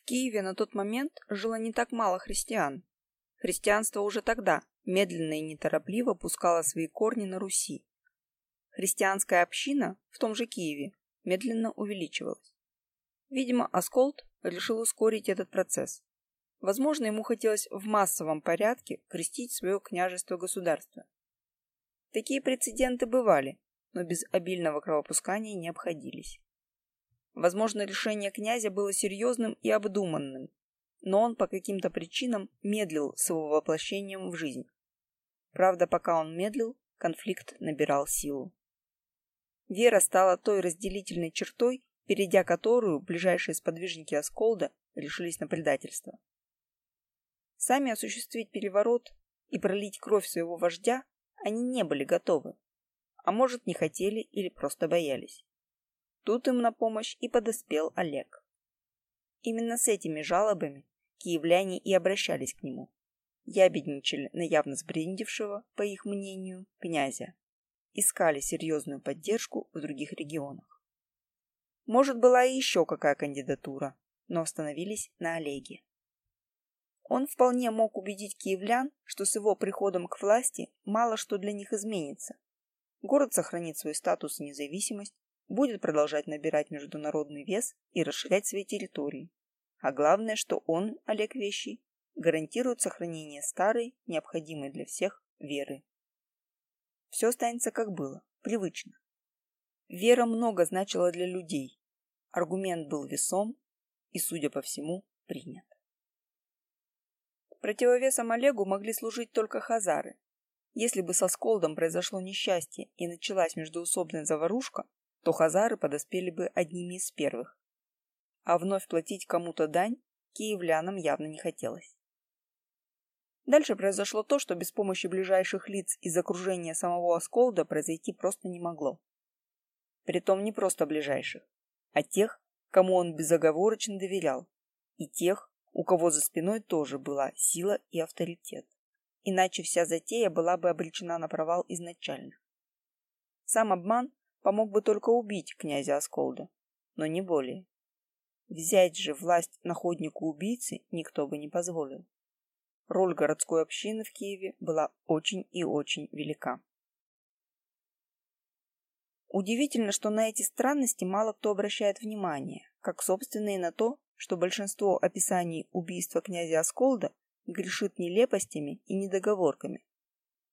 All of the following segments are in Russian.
В Киеве на тот момент жило не так мало христиан. Христианство уже тогда медленно и неторопливо пускало свои корни на Руси. Христианская община в том же Киеве медленно увеличивалась. Видимо, Асколд решил ускорить этот процесс. Возможно, ему хотелось в массовом порядке крестить свое княжество-государство. Такие прецеденты бывали, но без обильного кровопускания не обходились. Возможно, решение князя было серьезным и обдуманным, но он по каким-то причинам медлил с его воплощением в жизнь. Правда, пока он медлил, конфликт набирал силу. Вера стала той разделительной чертой, перейдя которую ближайшие сподвижники Асколда решились на предательство. Сами осуществить переворот и пролить кровь своего вождя они не были готовы, а может не хотели или просто боялись. Тут им на помощь и подоспел Олег. Именно с этими жалобами киевляне и обращались к нему. Ябедничали на явно сбрендившего, по их мнению, князя. Искали серьезную поддержку в других регионах. Может, была и еще какая кандидатура, но остановились на Олеге. Он вполне мог убедить киевлян, что с его приходом к власти мало что для них изменится. Город сохранит свой статус и независимость, будет продолжать набирать международный вес и расширять свои территории. А главное, что он, Олег Вещий, гарантирует сохранение старой, необходимой для всех, веры. Все останется как было, привычно. Вера много значила для людей. Аргумент был весом и, судя по всему, принят. Противовесом Олегу могли служить только хазары. Если бы со Сколдом произошло несчастье и началась междуусобная заварушка, то хазары подоспели бы одними из первых. А вновь платить кому-то дань киевлянам явно не хотелось. Дальше произошло то, что без помощи ближайших лиц из окружения самого Осколда произойти просто не могло. Притом не просто ближайших, а тех, кому он безоговорочно доверял, и тех, у кого за спиной тоже была сила и авторитет. Иначе вся затея была бы обречена на провал изначально. Сам обман помог бы только убить князя Асколда, но не более. Взять же власть находнику убийцы никто бы не позволил. Роль городской общины в Киеве была очень и очень велика. Удивительно, что на эти странности мало кто обращает внимание, как собственно и на то, что большинство описаний убийства князя Асколда грешит нелепостями и недоговорками,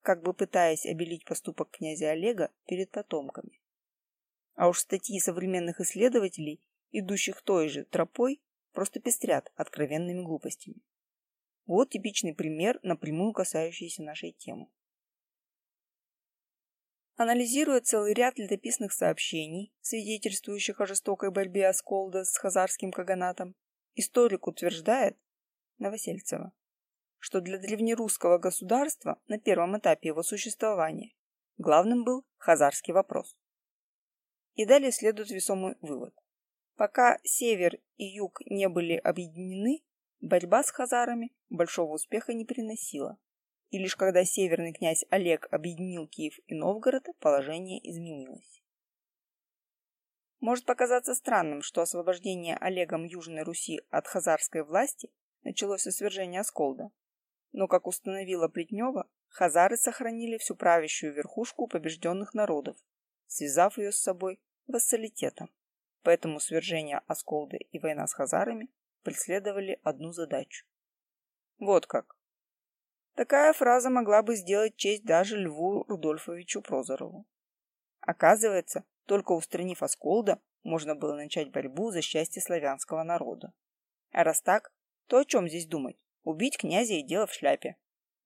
как бы пытаясь обелить поступок князя Олега перед потомками. А уж статьи современных исследователей, идущих той же тропой, просто пестрят откровенными глупостями. Вот типичный пример, напрямую касающийся нашей темы. Анализируя целый ряд летописных сообщений, свидетельствующих о жестокой борьбе Асколда с хазарским каганатом, историк утверждает, Новосельцева, что для древнерусского государства на первом этапе его существования главным был хазарский вопрос. И далее следует весомый вывод. Пока север и юг не были объединены, борьба с хазарами большого успеха не приносила и лишь когда северный князь Олег объединил Киев и Новгород, положение изменилось. Может показаться странным, что освобождение Олегом Южной Руси от хазарской власти началось со свержения Осколда. Но, как установила Плетнева, хазары сохранили всю правящую верхушку побежденных народов, связав ее с собой вассалитетом. Поэтому свержение Осколда и война с хазарами преследовали одну задачу. Вот как. Такая фраза могла бы сделать честь даже Льву Рудольфовичу Прозорову. Оказывается, только устранив Асколда, можно было начать борьбу за счастье славянского народа. А раз так, то о чем здесь думать? Убить князя и дело в шляпе.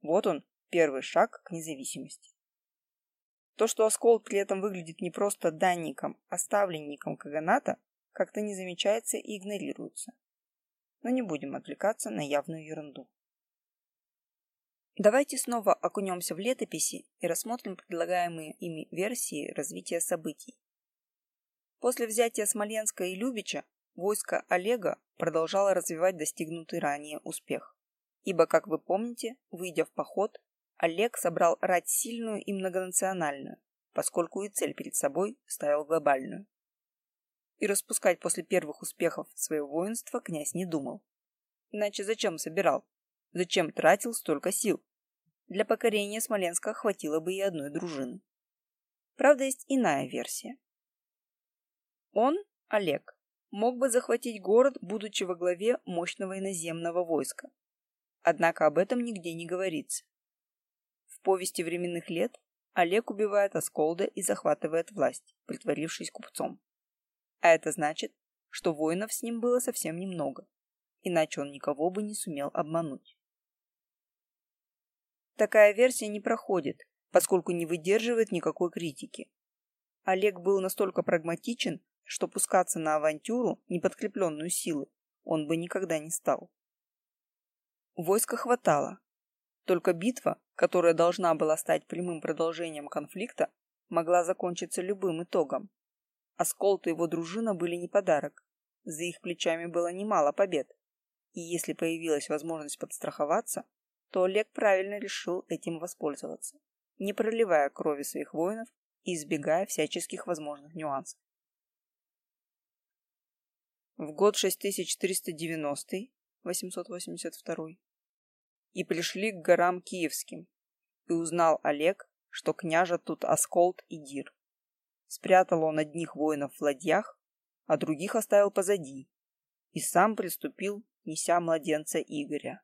Вот он, первый шаг к независимости. То, что Асколд при этом выглядит не просто данником, а ставленником Каганата, как-то не замечается и игнорируется. Но не будем отвлекаться на явную ерунду. Давайте снова окунемся в летописи и рассмотрим предлагаемые ими версии развития событий. После взятия Смоленска и Любича войско Олега продолжало развивать достигнутый ранее успех. Ибо, как вы помните, выйдя в поход, Олег собрал рать сильную и многонациональную, поскольку и цель перед собой ставил глобальную. И распускать после первых успехов свое воинство князь не думал, Иначе зачем собирал? Зачем тратил столько сил? Для покорения Смоленска хватило бы и одной дружины. Правда, есть иная версия. Он, Олег, мог бы захватить город, будучи во главе мощного иноземного войска. Однако об этом нигде не говорится. Повести временных лет Олег убивает Асколда и захватывает власть, притворившись купцом. А это значит, что воинов с ним было совсем немного, иначе он никого бы не сумел обмануть. Такая версия не проходит, поскольку не выдерживает никакой критики. Олег был настолько прагматичен, что пускаться на авантюру, не подкрепленную силой, он бы никогда не стал. Войска хватало. Только битва, которая должна была стать прямым продолжением конфликта, могла закончиться любым итогом. Асколт и его дружина были не подарок. За их плечами было немало побед. И если появилась возможность подстраховаться, то Олег правильно решил этим воспользоваться, не проливая крови своих воинов и избегая всяческих возможных нюансов. В год 6390 882 и пришли к горам Киевским, и узнал Олег, что княжат тут Асколд и Дир. Спрятал он одних воинов в ладьях, а других оставил позади, и сам приступил, неся младенца Игоря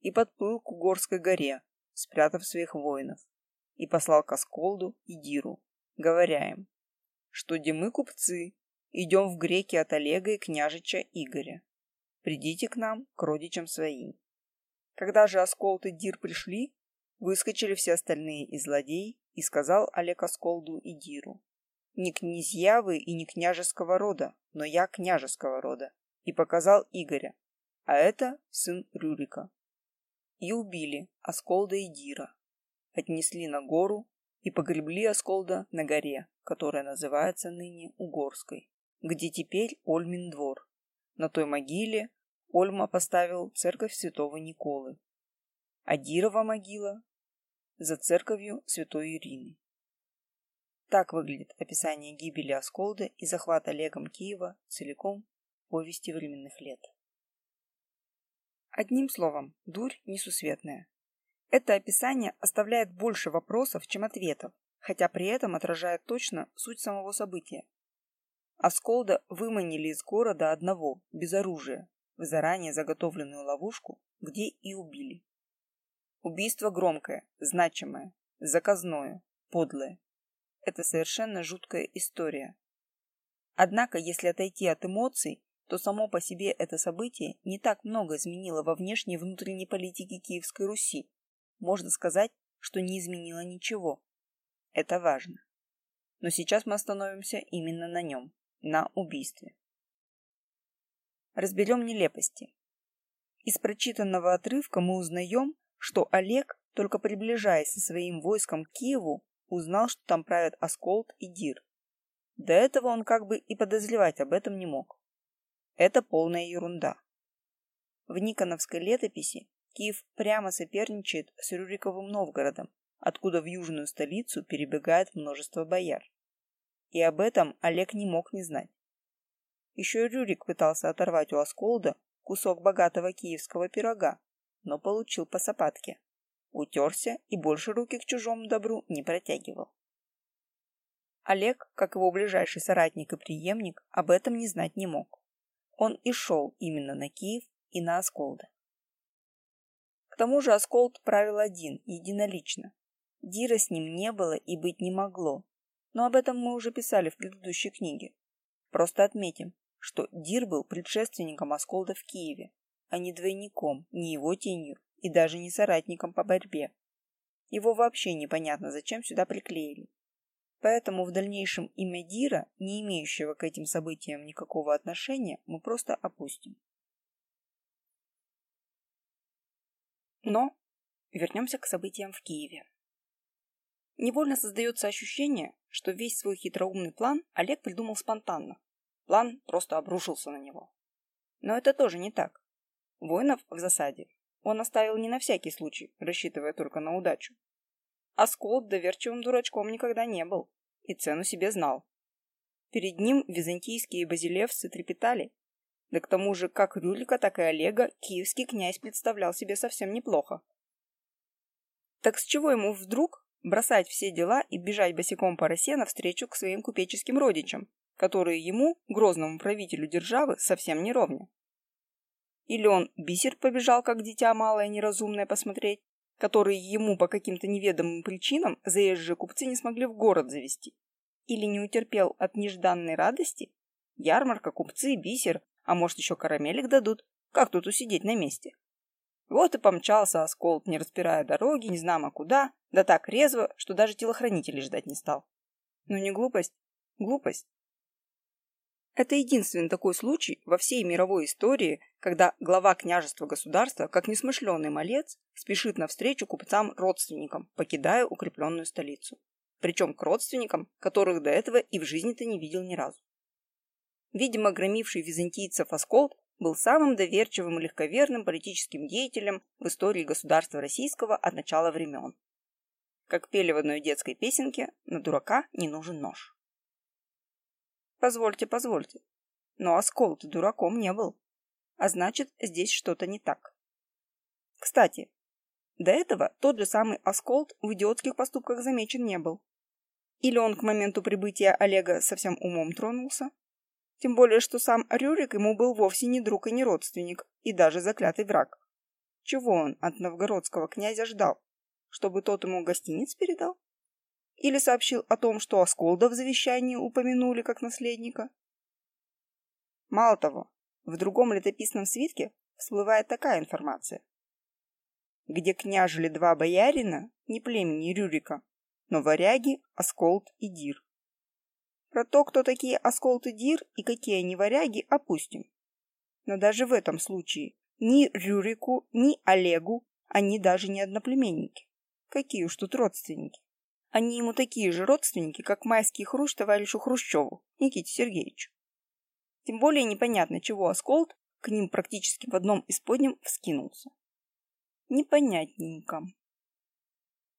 и подплыл к Угорской горе, спрятав своих воинов, и послал к Асколду и Диру, говоря им, что-де мы купцы, идем в греки от Олега и княжича Игоря. Придите к нам, к родичам своим. Когда же Асколд и Дир пришли, выскочили все остальные из ладей, и сказал Олег Асколду и Диру, «Не князья вы и не княжеского рода, но я княжеского рода», и показал Игоря, а это сын Рюрика и убили Асколда и Дира. Отнесли на гору и погребли Асколда на горе, которая называется ныне Угорской, где теперь Ольмин двор. На той могиле Ольма поставил церковь святого Николы, а Дирова могила за церковью святой Ирины. Так выглядит описание гибели Асколда и захвата Олегом Киева целиком повести временных лет. Одним словом, дурь несусветная. Это описание оставляет больше вопросов, чем ответов, хотя при этом отражает точно суть самого события. Асколда выманили из города одного, без оружия, в заранее заготовленную ловушку, где и убили. Убийство громкое, значимое, заказное, подлое. Это совершенно жуткая история. Однако, если отойти от эмоций, то само по себе это событие не так много изменило во внешней и внутренней политике Киевской Руси. Можно сказать, что не изменило ничего. Это важно. Но сейчас мы остановимся именно на нем, на убийстве. Разберем нелепости. Из прочитанного отрывка мы узнаем, что Олег, только приближаясь со своим войском к Киеву, узнал, что там правят Асколд и Дир. До этого он как бы и подозревать об этом не мог. Это полная ерунда. В Никоновской летописи Киев прямо соперничает с Рюриковым Новгородом, откуда в южную столицу перебегает множество бояр. И об этом Олег не мог не знать. Еще Рюрик пытался оторвать у Осколда кусок богатого киевского пирога, но получил по сапатке. Утерся и больше руки к чужому добру не протягивал. Олег, как его ближайший соратник и преемник, об этом не знать не мог он и шел именно на Киев и на Осколда. К тому же Осколд правил один, единолично. Дира с ним не было и быть не могло, но об этом мы уже писали в предыдущей книге. Просто отметим, что Дир был предшественником Осколда в Киеве, а не двойником, не его тенью и даже не соратником по борьбе. Его вообще непонятно, зачем сюда приклеили. Поэтому в дальнейшем имя Дира, не имеющего к этим событиям никакого отношения, мы просто опустим. Но вернемся к событиям в Киеве. Невольно создается ощущение, что весь свой хитроумный план Олег придумал спонтанно. План просто обрушился на него. Но это тоже не так. Воинов в засаде он оставил не на всякий случай, рассчитывая только на удачу. А Сколд доверчивым дурачком никогда не был и цену себе знал. Перед ним византийские базилевцы трепетали. Да к тому же, как Рюрика, так и Олега киевский князь представлял себе совсем неплохо. Так с чего ему вдруг бросать все дела и бежать босиком по росе навстречу к своим купеческим родичам, которые ему, грозному правителю державы, совсем не ровня? Или он бисер побежал, как дитя малое неразумное, посмотреть, который ему по каким-то неведомым причинам заезжие купцы не смогли в город завести? Или не утерпел от нежданной радости? Ярмарка, купцы, бисер, а может еще карамелик дадут? Как тут усидеть на месте? Вот и помчался Осколт, не распирая дороги, не знамо куда, да так резво, что даже телохранителей ждать не стал. Ну не глупость? Глупость. Это единственный такой случай во всей мировой истории, когда глава княжества государства, как несмышленый малец, спешит навстречу купцам-родственникам, покидая укрепленную столицу. Причем к родственникам, которых до этого и в жизни-то не видел ни разу. Видимо, громивший византийцев Асколд был самым доверчивым и легковерным политическим деятелем в истории государства российского от начала времен. Как пели в одной детской песенке, на дурака не нужен нож. Позвольте, позвольте, но Асколд дураком не был. А значит, здесь что-то не так. Кстати, до этого тот же самый Асколд в идиотских поступках замечен не был. Или он к моменту прибытия Олега совсем умом тронулся? Тем более, что сам Рюрик ему был вовсе не друг и не родственник, и даже заклятый враг. Чего он от новгородского князя ждал? Чтобы тот ему гостиниц передал? Или сообщил о том, что Осколда в завещании упомянули как наследника? Мало того, в другом летописном свитке всплывает такая информация. Где княжили два боярина, не племени Рюрика, но варяги, Осколд и Дир. Про то, кто такие Асколд и Дир и какие они варяги, опустим. Но даже в этом случае ни Рюрику, ни Олегу они даже не одноплеменники. Какие уж тут родственники. Они ему такие же родственники, как майский хрущ товарищу Хрущеву, Никите Сергеевичу. Тем более непонятно, чего Асколд к ним практически в одном из подням вскинулся. Непонятненько.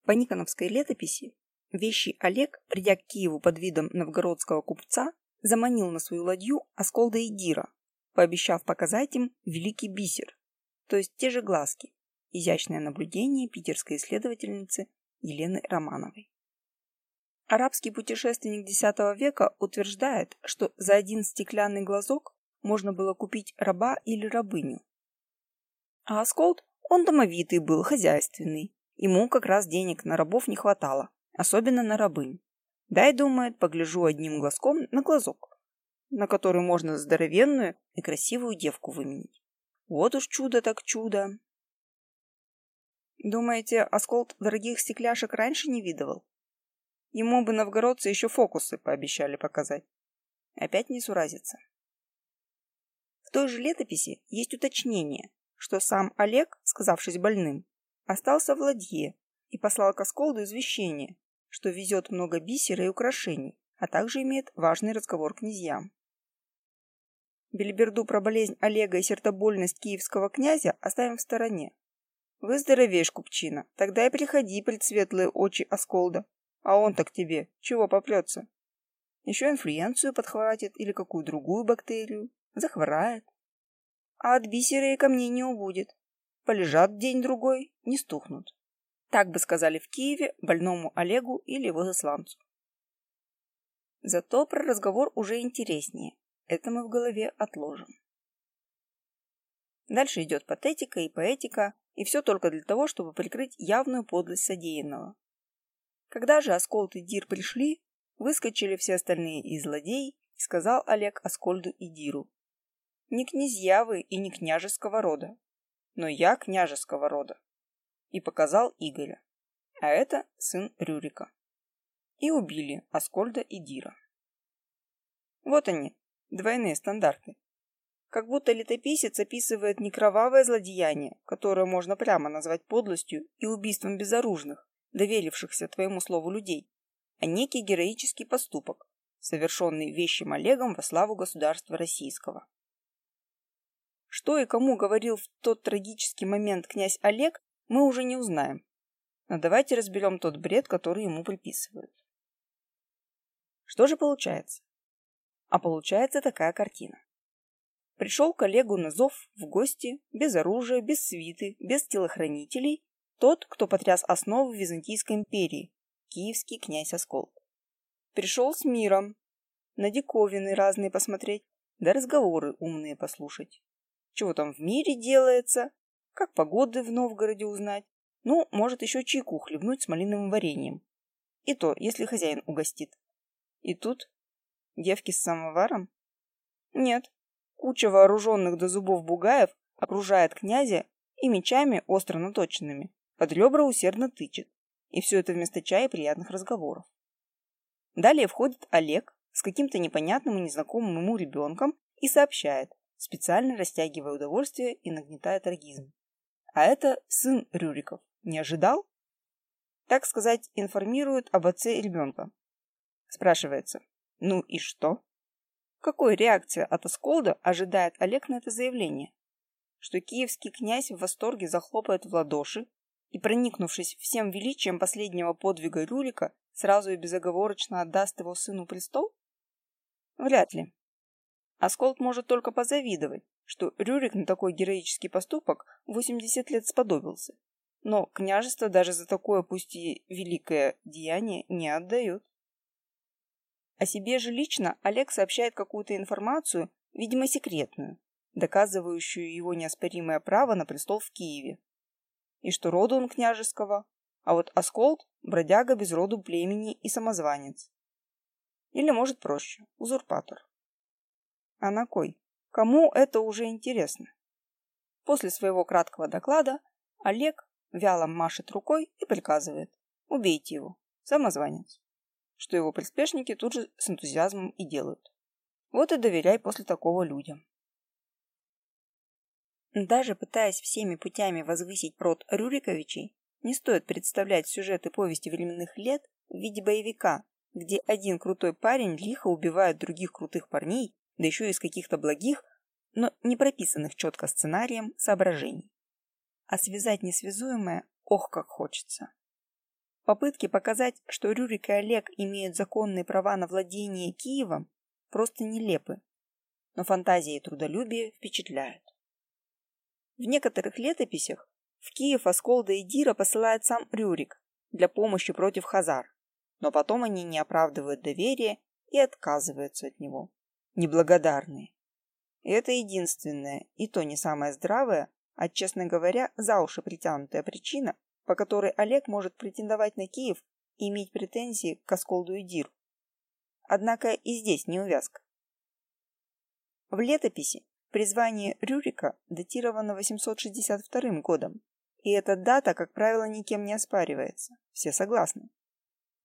По Никоновской летописи Вещий Олег, придя к Киеву под видом новгородского купца, заманил на свою ладью Асколда и Дира, пообещав показать им великий бисер, то есть те же глазки, изящное наблюдение питерской исследовательницы Елены Романовой. Арабский путешественник X века утверждает, что за один стеклянный глазок можно было купить раба или рабыню. А Асколд, он домовитый был, хозяйственный. Ему как раз денег на рабов не хватало особенно на рабынь. Дай, думает, погляжу одним глазком на глазок, на который можно здоровенную и красивую девку выменить. Вот уж чудо так чудо. Думаете, Асколд дорогих стекляшек раньше не видывал? Ему бы новгородцы еще фокусы пообещали показать. Опять не суразится. В той же летописи есть уточнение, что сам Олег, сказавшись больным, остался в ладье и послал к Асколду извещение, что везет много бисера и украшений, а также имеет важный разговор князьям. Бельберду про болезнь Олега и сердобольность киевского князя оставим в стороне. Выздоровеешь, купчина, тогда и приходи пред светлые очи Асколда. А он так тебе, чего попрется? Еще инфлюенцию подхватит или какую другую бактерию. Захворает. А от бисера и камней не убудет. Полежат день-другой, не стухнут. Так бы сказали в Киеве больному Олегу или его засланцу. Зато про разговор уже интереснее. Это мы в голове отложим. Дальше идет патетика и поэтика, и все только для того, чтобы прикрыть явную подлость содеянного. Когда же Аскольд и Дир пришли, выскочили все остальные и злодеи, и сказал Олег Аскольду и Диру. Не князья вы и не княжеского рода, но я княжеского рода и показал Игоря. А это сын Рюрика. И убили Аскольда и Дира. Вот они, двойные стандарты. Как будто летописец описывает не кровавое злодеяние, которое можно прямо назвать подлостью и убийством безоружных, доверившихся твоему слову людей, а некий героический поступок, совершенный вещим Олегом во славу государства российского. Что и кому говорил в тот трагический момент князь Олег, мы уже не узнаем. Но давайте разберем тот бред, который ему приписывают. Что же получается? А получается такая картина. Пришел коллегу на зов в гости, без оружия, без свиты, без телохранителей, тот, кто потряс основы Византийской империи, киевский князь Осколк. Пришел с миром, на диковины разные посмотреть, да разговоры умные послушать. Чего там в мире делается, как погоды в Новгороде узнать, ну, может еще чайку хлебнуть с малиновым вареньем. И то, если хозяин угостит. И тут девки с самоваром? Нет, Куча вооруженных до зубов бугаев окружает князя и мечами остро наточенными под ребра усердно тычет. И все это вместо чая и приятных разговоров. Далее входит Олег с каким-то непонятным и незнакомым ему ребенком и сообщает, специально растягивая удовольствие и нагнетая трагизм. А это сын Рюриков. Не ожидал? Так сказать, информирует об отце ребенка. Спрашивается, ну и что? Какой реакции от Асколда ожидает Олег на это заявление? Что киевский князь в восторге захлопает в ладоши и, проникнувшись всем величием последнего подвига Рюрика, сразу и безоговорочно отдаст его сыну престол? Вряд ли. Асколд может только позавидовать, что Рюрик на такой героический поступок 80 лет сподобился. Но княжество даже за такое, пусть и великое деяние, не отдают. О себе же лично Олег сообщает какую-то информацию, видимо секретную, доказывающую его неоспоримое право на престол в Киеве. И что роду он княжеского, а вот Асколд – бродяга без роду племени и самозванец. Или, может, проще – узурпатор. А на кой? Кому это уже интересно? После своего краткого доклада Олег вяло машет рукой и приказывает «Убейте его, самозванец» что его приспешники тут же с энтузиазмом и делают. Вот и доверяй после такого людям. Даже пытаясь всеми путями возвысить прод Рюриковичей, не стоит представлять сюжеты повести временных лет в виде боевика, где один крутой парень лихо убивает других крутых парней, да еще из каких-то благих, но не прописанных четко сценарием соображений. А связать несвязуемое, ох, как хочется. Попытки показать, что Рюрик и Олег имеют законные права на владение Киевом, просто нелепы, но фантазии и трудолюбие впечатляют. В некоторых летописях в Киев Асколда и Дира посылает сам Рюрик для помощи против Хазар, но потом они не оправдывают доверия и отказываются от него. Неблагодарные. Это единственная, и то не самая здравая, а, честно говоря, за уши притянутая причина, по которой Олег может претендовать на Киев и иметь претензии к Асколду и Диру. Однако и здесь не увязка. В летописи призвание Рюрика датировано 862 годом, и эта дата, как правило, никем не оспаривается. Все согласны.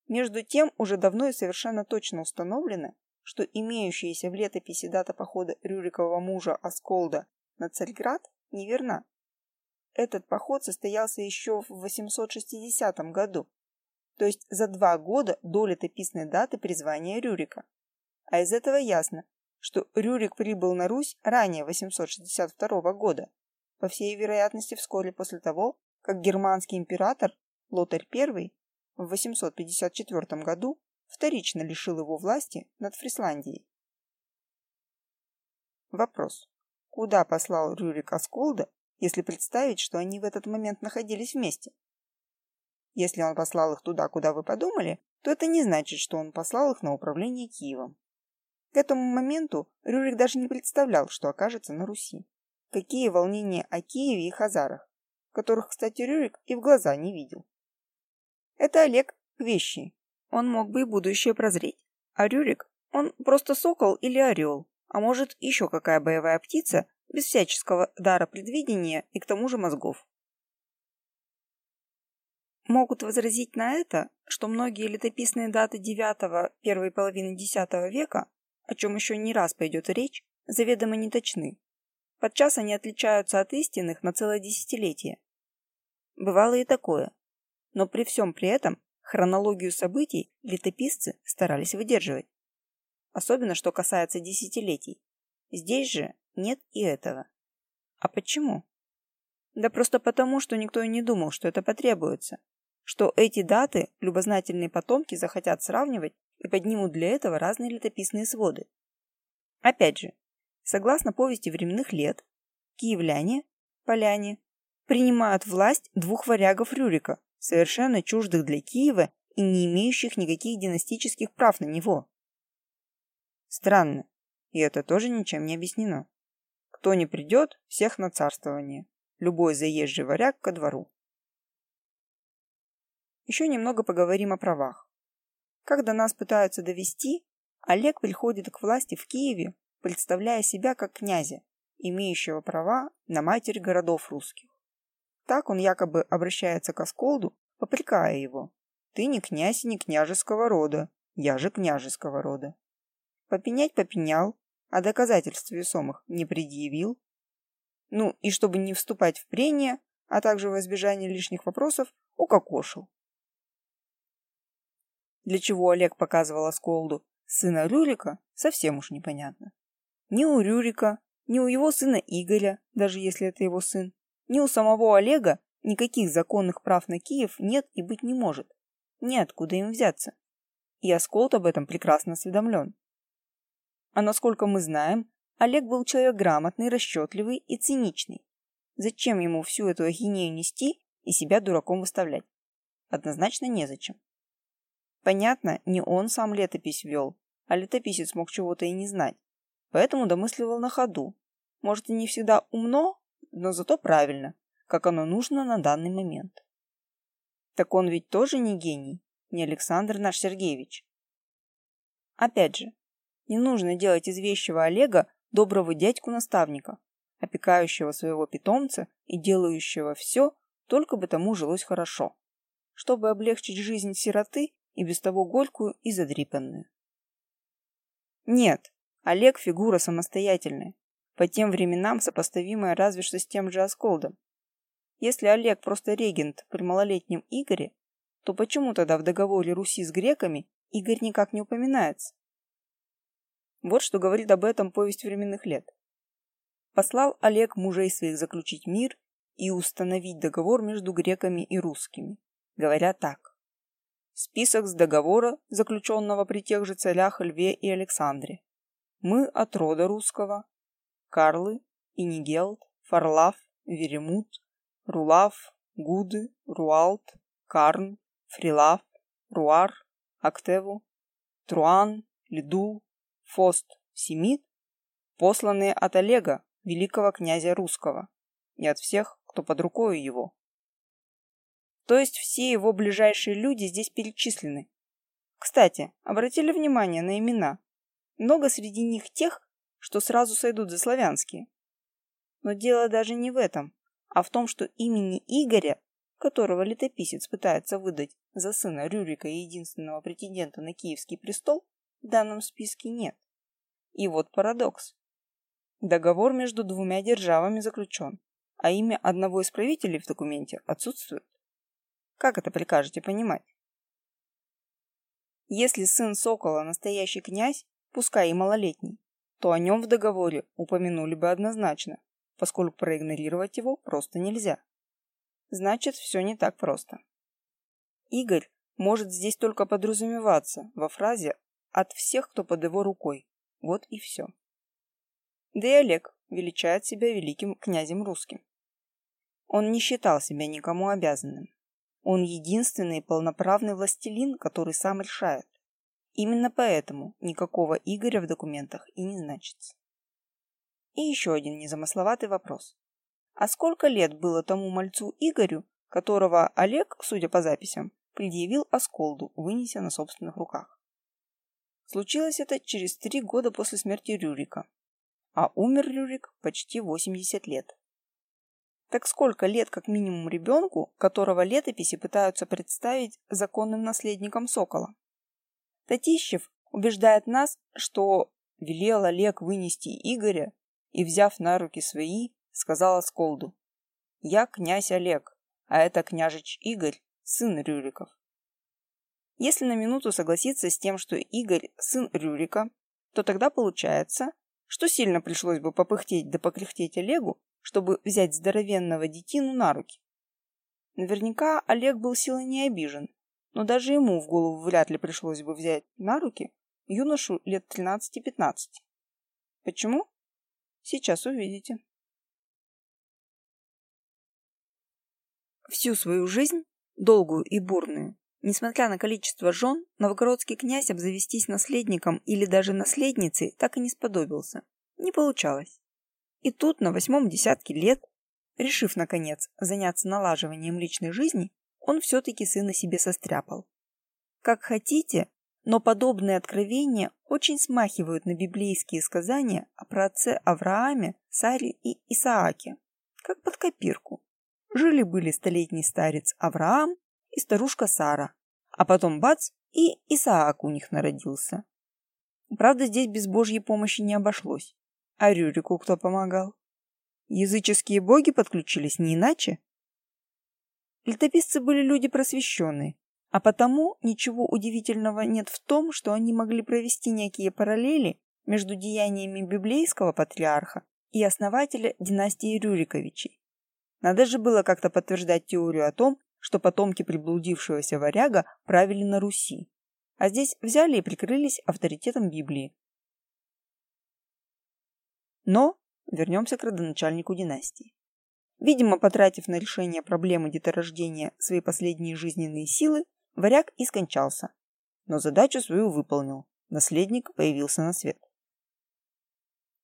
Между тем, уже давно и совершенно точно установлено, что имеющаяся в летописи дата похода Рюрикового мужа Асколда на Царьград неверна. Этот поход состоялся еще в 860 году, то есть за два года до летописной даты призвания Рюрика. А из этого ясно, что Рюрик прибыл на Русь ранее 862 года, по всей вероятности вскоре после того, как германский император Лотарь I в 854 году вторично лишил его власти над Фрисландией. Вопрос. Куда послал Рюрик Асколда если представить, что они в этот момент находились вместе. Если он послал их туда, куда вы подумали, то это не значит, что он послал их на управление Киевом. К этому моменту Рюрик даже не представлял, что окажется на Руси. Какие волнения о Киеве и Хазарах, которых, кстати, Рюрик и в глаза не видел. Это Олег вещи. Он мог бы и будущее прозреть. А Рюрик, он просто сокол или орел, а может еще какая боевая птица, без всяческого дара предвидения и к тому же мозгов. Могут возразить на это, что многие летописные даты IX, первой половины X века, о чем еще не раз пойдет речь, заведомо неточны. Подчас они отличаются от истинных на целое десятилетие. Бывало и такое. Но при всем при этом хронологию событий летописцы старались выдерживать. Особенно, что касается десятилетий. Здесь же нет и этого. А почему? Да просто потому, что никто и не думал, что это потребуется. Что эти даты любознательные потомки захотят сравнивать и поднимут для этого разные летописные своды. Опять же, Согласно повести временных лет, киевляне, поляне, принимают власть двух варягов Рюрика, совершенно чуждых для Киева и не имеющих никаких династических прав на него. Странно, и это тоже ничем не объяснено. Кто не придет, всех на царствование. Любой заезжий варяг ко двору. Еще немного поговорим о правах. Когда нас пытаются довести, Олег приходит к власти в Киеве, представляя себя как князя, имеющего права на матерь городов русских. Так он якобы обращается к Осколду, попрекая его. «Ты не князь и не княжеского рода, я же княжеского рода». Попенять попенял, а доказательств весомых не предъявил. Ну, и чтобы не вступать в прения, а также в избежание лишних вопросов, укокошил. Для чего Олег показывал Осколду сына Рюрика, совсем уж непонятно. Ни у Рюрика, ни у его сына Игоря, даже если это его сын, ни у самого Олега никаких законных прав на Киев нет и быть не может. Неоткуда им взяться. И Осколд об этом прекрасно осведомлен. А насколько мы знаем, Олег был человек грамотный, расчетливый и циничный. Зачем ему всю эту ахинею нести и себя дураком выставлять? Однозначно незачем. Понятно, не он сам летопись вел, а летописец мог чего-то и не знать. Поэтому домысливал на ходу. Может и не всегда умно, но зато правильно, как оно нужно на данный момент. Так он ведь тоже не гений, не Александр наш Сергеевич. Опять же, не нужно делать из вещего Олега доброго дядьку-наставника, опекающего своего питомца и делающего все, только бы тому жилось хорошо, чтобы облегчить жизнь сироты и без того горькую и задрипанную. Нет, Олег фигура самостоятельная, по тем временам сопоставимая разве что с тем же Осколдом. Если Олег просто регент при малолетнем Игоре, то почему тогда в договоре Руси с греками Игорь никак не упоминается? Вот что говорит об этом повесть временных лет. Послал Олег мужей своих заключить мир и установить договор между греками и русскими, говоря так. Список с договора, заключенного при тех же царях Льве и Александре. Мы от рода русского. Карлы, Инигелд, Фарлав, Веремут, Рулав, Гуды, Руалт, Карн, Фрилав, Руар, Актеву, Труан, Лидул, Фост, Семит, посланные от Олега, великого князя русского, и от всех, кто под рукой его. То есть все его ближайшие люди здесь перечислены. Кстати, обратили внимание на имена. Много среди них тех, что сразу сойдут за славянские. Но дело даже не в этом, а в том, что имени Игоря, которого летописец пытается выдать за сына Рюрика и единственного претендента на киевский престол, в данном списке нет. И вот парадокс. Договор между двумя державами заключен, а имя одного из правителей в документе отсутствует. Как это прикажете понимать? Если сын Сокола настоящий князь, пускай и малолетний, то о нем в договоре упомянули бы однозначно, поскольку проигнорировать его просто нельзя. Значит, все не так просто. Игорь может здесь только подразумеваться во фразе «от всех, кто под его рукой». Вот и все. Да и Олег величает себя великим князем русским. Он не считал себя никому обязанным. Он единственный полноправный властелин, который сам решает. Именно поэтому никакого Игоря в документах и не значится. И еще один незамысловатый вопрос. А сколько лет было тому мальцу Игорю, которого Олег, судя по записям, предъявил Осколду, вынеся на собственных руках? Случилось это через три года после смерти Рюрика, а умер Рюрик почти 80 лет. Так сколько лет как минимум ребенку, которого летописи пытаются представить законным наследником Сокола? Татищев убеждает нас, что велел Олег вынести Игоря и, взяв на руки свои, сказал Сколду: «Я князь Олег, а это княжич Игорь, сын Рюриков». Если на минуту согласиться с тем, что Игорь – сын Рюрика, то тогда получается, что сильно пришлось бы попыхтеть да покряхтеть Олегу, чтобы взять здоровенного детину на руки. Наверняка Олег был силой не обижен, но даже ему в голову вряд ли пришлось бы взять на руки юношу лет 13-15. Почему? Сейчас увидите. Всю свою жизнь, долгую и бурную, несмотря на количество жен, новгородский князь обзавестись наследником или даже наследницей так и не сподобился. Не получалось. И тут, на восьмом десятке лет, решив, наконец, заняться налаживанием личной жизни, он все-таки сына себе состряпал. Как хотите, но подобные откровения очень смахивают на библейские сказания о праотце Аврааме, Саре и Исааке, как под копирку. Жили-были столетний старец Авраам и старушка Сара, а потом бац, и Исаак у них народился. Правда, здесь без Божьей помощи не обошлось. А Рюрику кто помогал? Языческие боги подключились не иначе. Летописцы были люди просвещенные, а потому ничего удивительного нет в том, что они могли провести некие параллели между деяниями библейского патриарха и основателя династии Рюриковичей. Надо же было как-то подтверждать теорию о том, что потомки приблудившегося варяга правили на Руси. А здесь взяли и прикрылись авторитетом Библии. Но вернемся к родоначальнику династии. Видимо, потратив на решение проблемы деторождения свои последние жизненные силы, варяг и скончался. Но задачу свою выполнил. Наследник появился на свет.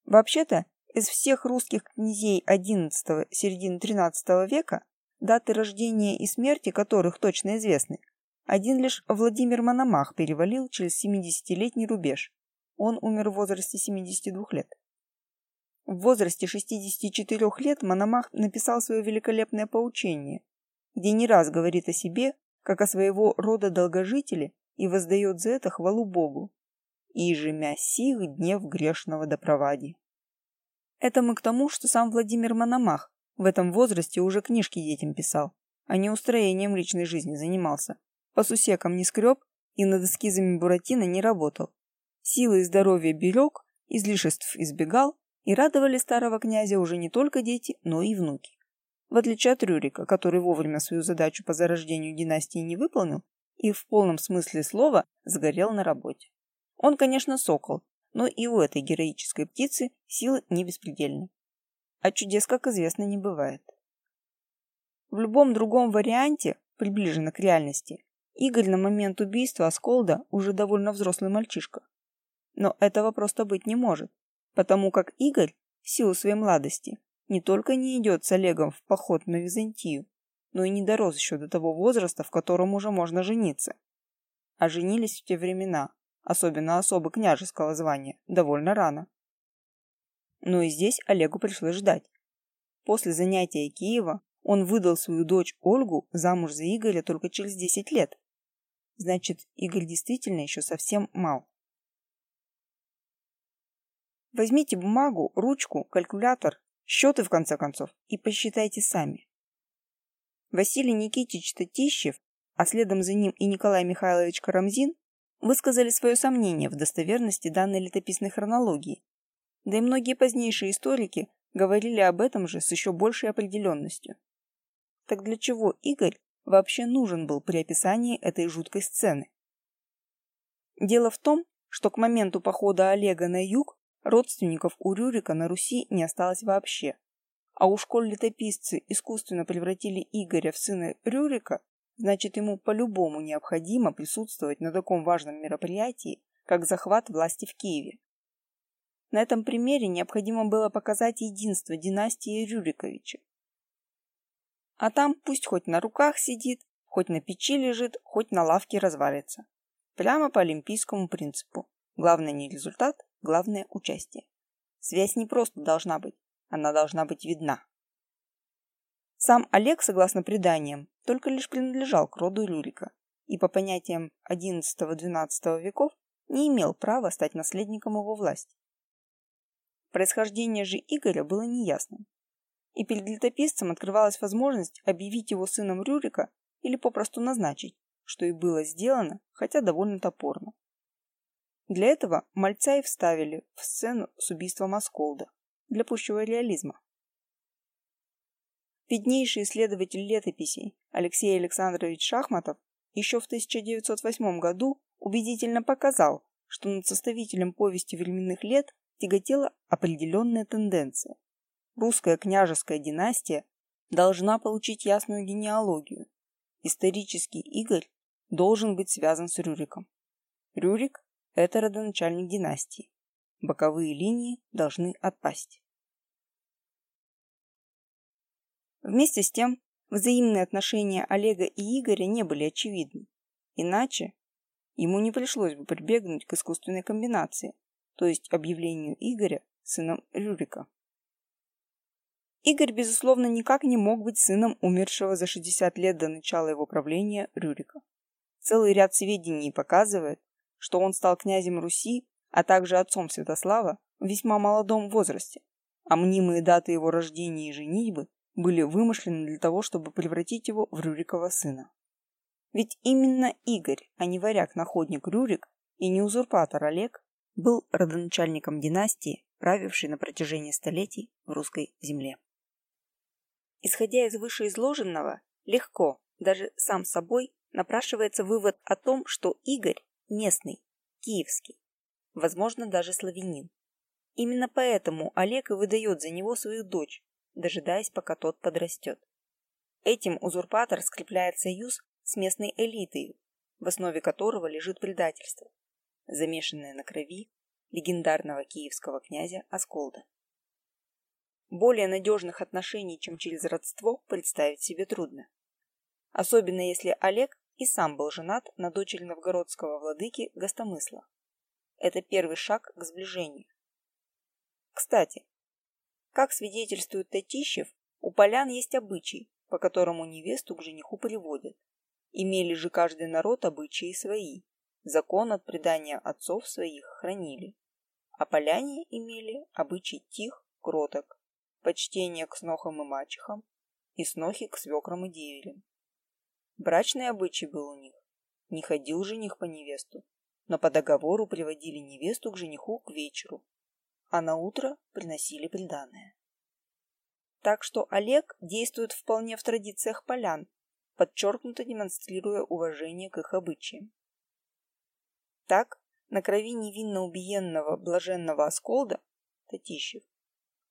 Вообще-то, из всех русских князей XI – середины XIII века, даты рождения и смерти которых точно известны, один лишь Владимир Мономах перевалил через 70-летний рубеж. Он умер в возрасте 72 лет. В возрасте 64 лет Мономах написал свое великолепное поучение, где не раз говорит о себе, как о своего рода долгожителе, и воздает за это хвалу Богу. «И же мя сих днев грешного допровади». Это мы к тому, что сам Владимир Мономах в этом возрасте уже книжки детям писал, а не устроением личной жизни занимался. По сусекам не скреб и над эскизами Буратино не работал. Силы и здоровье берег, излишеств избегал, и радовали старого князя уже не только дети, но и внуки. В отличие от Рюрика, который вовремя свою задачу по зарождению династии не выполнил и в полном смысле слова сгорел на работе. Он, конечно, сокол, но и у этой героической птицы силы не беспредельны. А чудес, как известно, не бывает. В любом другом варианте, приближенно к реальности, Игорь на момент убийства Асколда уже довольно взрослый мальчишка. Но этого просто быть не может, потому как Игорь, в силу своей младости, не только не идет с Олегом в поход на Византию, но и не дорос еще до того возраста, в котором уже можно жениться. А женились в те времена особенно особы княжеского звания, довольно рано. Но и здесь Олегу пришлось ждать. После занятия Киева он выдал свою дочь Ольгу замуж за Игоря только через 10 лет. Значит, Игорь действительно еще совсем мал. Возьмите бумагу, ручку, калькулятор, счеты в конце концов и посчитайте сами. Василий Никитич Татищев, а следом за ним и Николай Михайлович Карамзин высказали свое сомнение в достоверности данной летописной хронологии. Да и многие позднейшие историки говорили об этом же с еще большей определенностью. Так для чего Игорь вообще нужен был при описании этой жуткой сцены? Дело в том, что к моменту похода Олега на юг родственников у Рюрика на Руси не осталось вообще. А уж коль летописцы искусственно превратили Игоря в сына Рюрика, значит ему по-любому необходимо присутствовать на таком важном мероприятии, как захват власти в Киеве. На этом примере необходимо было показать единство династии Рюриковича. А там пусть хоть на руках сидит, хоть на печи лежит, хоть на лавке развалится. Прямо по олимпийскому принципу. Главное не результат, главное участие. Связь не просто должна быть, она должна быть видна. Сам Олег, согласно преданиям, только лишь принадлежал к роду Рюрика и по понятиям XI-XII веков не имел права стать наследником его власти. Происхождение же Игоря было неясным, и перед летописцем открывалась возможность объявить его сыном Рюрика или попросту назначить, что и было сделано, хотя довольно топорно. Для этого мальца и вставили в сцену с убийством Асколда для пущего реализма. Виднейший исследователь летописей Алексей Александрович Шахматов еще в 1908 году убедительно показал, что над составителем повести временных лет тяготела определенная тенденция. Русская княжеская династия должна получить ясную генеалогию. Исторический Игорь должен быть связан с Рюриком. Рюрик – это родоначальник династии. Боковые линии должны отпасть. Вместе с тем, взаимные отношения Олега и Игоря не были очевидны. Иначе ему не пришлось бы прибегнуть к искусственной комбинации, то есть объявлению Игоря сыном Рюрика. Игорь, безусловно, никак не мог быть сыном умершего за 60 лет до начала его правления Рюрика. Целый ряд сведений показывает, что он стал князем Руси, а также отцом Святослава в весьма молодом возрасте, а мнимые даты его рождения и женитьбы были вымышлены для того, чтобы превратить его в Рюрикова сына. Ведь именно Игорь, а не варяг-находник Рюрик и не узурпатор Олег, был родоначальником династии, правившей на протяжении столетий в русской земле. Исходя из вышеизложенного, легко, даже сам собой, напрашивается вывод о том, что Игорь местный, киевский, возможно, даже славянин. Именно поэтому Олег и выдает за него свою дочь, дожидаясь, пока тот подрастет. Этим узурпатор скрепляет союз с местной элитой, в основе которого лежит предательство, замешанное на крови легендарного киевского князя Асколда. Более надежных отношений, чем через родство, представить себе трудно. Особенно если Олег и сам был женат на дочери новгородского владыки Гостомысла. Это первый шаг к сближению. Кстати, как свидетельствует Татищев, у полян есть обычай, по которому невесту к жениху приводят. Имели же каждый народ обычаи свои. Закон от предания отцов своих хранили. А поляне имели обычай тих, кроток, почтение к снохам и мачехам и снохи к свекрам и деверям. Брачный обычай был у них. Не ходил жених по невесту, но по договору приводили невесту к жениху к вечеру, а на утро приносили приданое. Так что Олег действует вполне в традициях полян, подчеркнуто демонстрируя уважение к их обычаям. Так, на крови невинно убиенного блаженного Осколда, Татищев,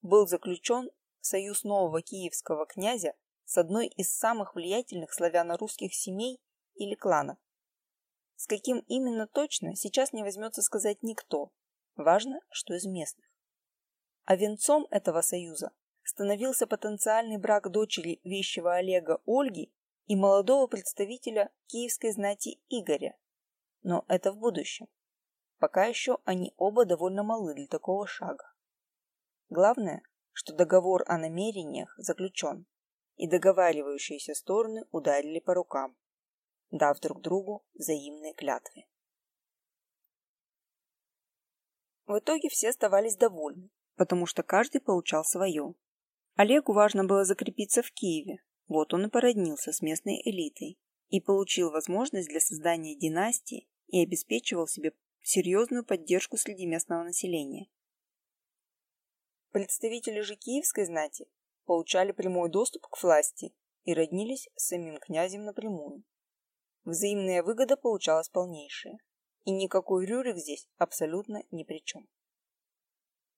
был заключен союз нового киевского князя с одной из самых влиятельных славяно-русских семей или кланов. С каким именно точно, сейчас не возьмется сказать никто. Важно, что из местных. А венцом этого союза становился потенциальный брак дочери вещего Олега Ольги и молодого представителя киевской знати Игоря. Но это в будущем. Пока еще они оба довольно малы для такого шага. Главное, что договор о намерениях заключен, и договаривающиеся стороны ударили по рукам, дав друг другу взаимные клятвы. В итоге все оставались довольны, потому что каждый получал свое. Олегу важно было закрепиться в Киеве, вот он и породнился с местной элитой и получил возможность для создания династии и обеспечивал себе серьезную поддержку среди местного населения. Представители же киевской знати получали прямой доступ к власти и роднились с самим князем напрямую. Взаимная выгода получалась полнейшая, и никакой Рюрик здесь абсолютно ни при чем.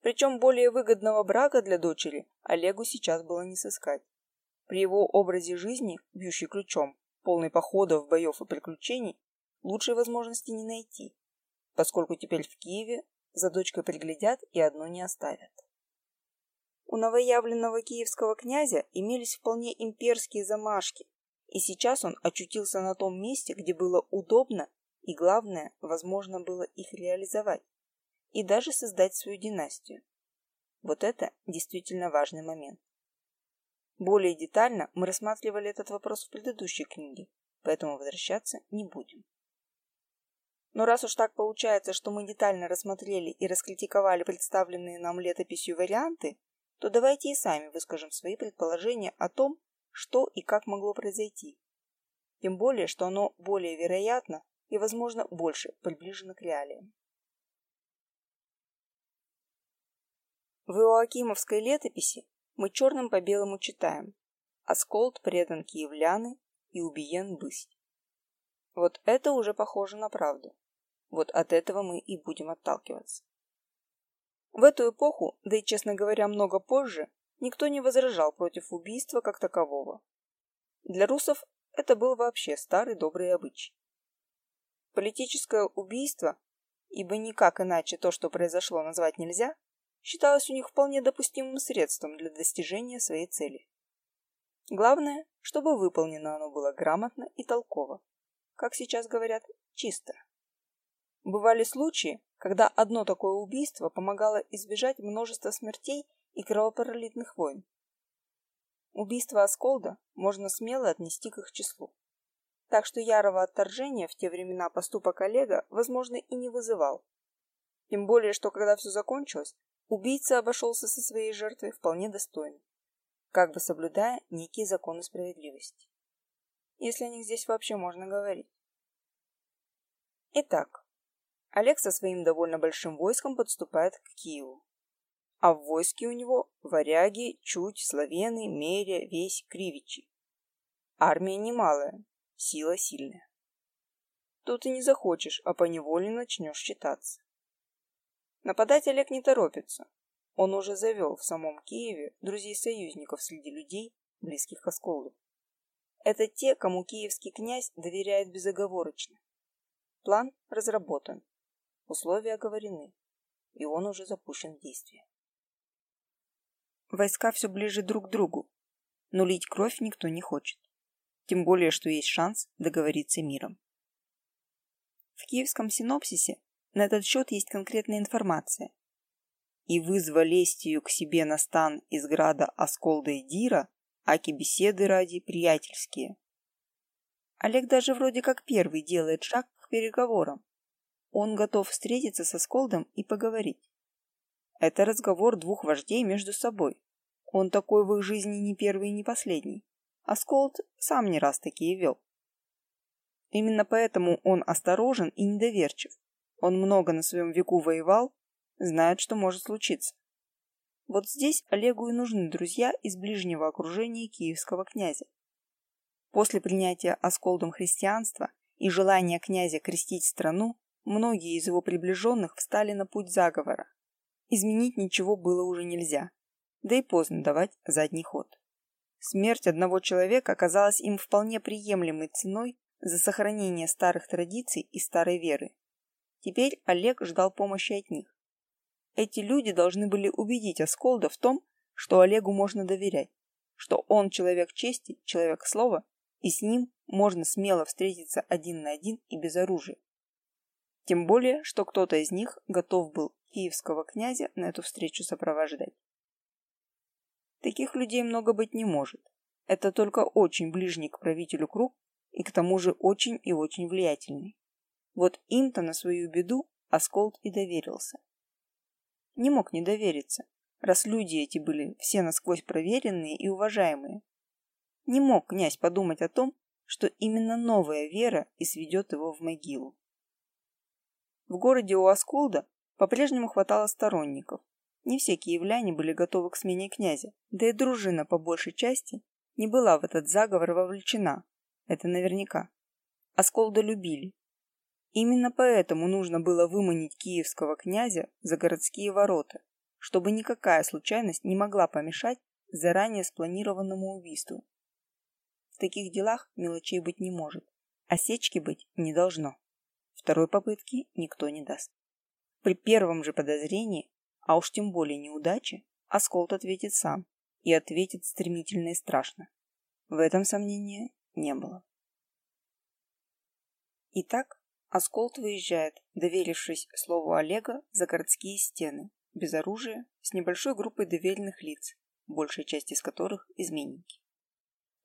Причем более выгодного брака для дочери Олегу сейчас было не сыскать. При его образе жизни, бьющий ключом, полный походов, боев и приключений, лучшей возможности не найти, поскольку теперь в Киеве за дочкой приглядят и одну не оставят. У новоявленного киевского князя имелись вполне имперские замашки, и сейчас он очутился на том месте, где было удобно и, главное, возможно было их реализовать и даже создать свою династию. Вот это действительно важный момент. Более детально мы рассматривали этот вопрос в предыдущей книге, поэтому возвращаться не будем. Но раз уж так получается, что мы детально рассмотрели и раскритиковали представленные нам летописью варианты, то давайте и сами выскажем свои предположения о том, что и как могло произойти. Тем более, что оно более вероятно и, возможно, больше приближено к реалиям. В Иоакимовской летописи мы черным по белому читаем «Асколд предан киевляны и убиен бысть». Вот это уже похоже на правду. Вот от этого мы и будем отталкиваться. В эту эпоху, да и, честно говоря, много позже, никто не возражал против убийства как такового. Для русов это был вообще старый добрый обычай. Политическое убийство, ибо никак иначе то, что произошло, назвать нельзя, считалось у них вполне допустимым средством для достижения своей цели. Главное, чтобы выполнено оно было грамотно и толково. Как сейчас говорят, чисто. Бывали случаи, когда одно такое убийство помогало избежать множества смертей и кровопролитных войн. Убийство Асколда можно смело отнести к их числу. Так что ярого отторжения в те времена поступок Олега, возможно, и не вызывал. Тем более, что когда все закончилось, убийца обошелся со своей жертвой вполне достойно, как бы соблюдая некие законы справедливости. Если о них здесь вообще можно говорить. Итак, Олег со своим довольно большим войском подступает к Киеву. А в войске у него варяги, чуть, славены, меря, весь, кривичи. Армия немалая, сила сильная. Тут и не захочешь, а поневоле начнешь считаться. Нападать Олег не торопится. Он уже завел в самом Киеве друзей-союзников среди людей, близких к Осколу. Это те, кому киевский князь доверяет безоговорочно. План разработан. Условия оговорены, и он уже запущен в действие. Войска все ближе друг к другу, но лить кровь никто не хочет. Тем более, что есть шанс договориться миром. В киевском синопсисе на этот счет есть конкретная информация. И вызва лестью к себе на стан из града Асколда и Дира, аки беседы ради приятельские. Олег даже вроде как первый делает шаг к переговорам, он готов встретиться со Сколдом и поговорить. Это разговор двух вождей между собой. Он такой в их жизни не первый и не последний. А Сколд сам не раз такие вел. Именно поэтому он осторожен и недоверчив. Он много на своем веку воевал, знает, что может случиться. Вот здесь Олегу и нужны друзья из ближнего окружения киевского князя. После принятия Асколдом христианства и желания князя крестить страну, Многие из его приближенных встали на путь заговора. Изменить ничего было уже нельзя. Да и поздно давать задний ход. Смерть одного человека оказалась им вполне приемлемой ценой за сохранение старых традиций и старой веры. Теперь Олег ждал помощи от них. Эти люди должны были убедить Асколда в том, что Олегу можно доверять, что он человек чести, человек слова, и с ним можно смело встретиться один на один и без оружия. Тем более, что кто-то из них готов был киевского князя на эту встречу сопровождать. Таких людей много быть не может. Это только очень ближний к правителю круг и к тому же очень и очень влиятельный. Вот им-то на свою беду Асколд и доверился. Не мог не довериться, раз люди эти были все насквозь проверенные и уважаемые. Не мог князь подумать о том, что именно новая вера и сведет его в могилу. В городе у Асколда по-прежнему хватало сторонников. Не все киевляне были готовы к смене князя, да и дружина по большей части не была в этот заговор вовлечена. Это наверняка. Асколда любили. Именно поэтому нужно было выманить киевского князя за городские ворота, чтобы никакая случайность не могла помешать заранее спланированному убийству. В таких делах мелочей быть не может, осечки быть не должно. Второй попытки никто не даст. При первом же подозрении, а уж тем более неудаче, Асколд ответит сам. И ответит стремительно и страшно. В этом сомнения не было. Итак, Асколд выезжает, доверившись слову Олега за городские стены, без оружия, с небольшой группой доверенных лиц, большая часть из которых изменники.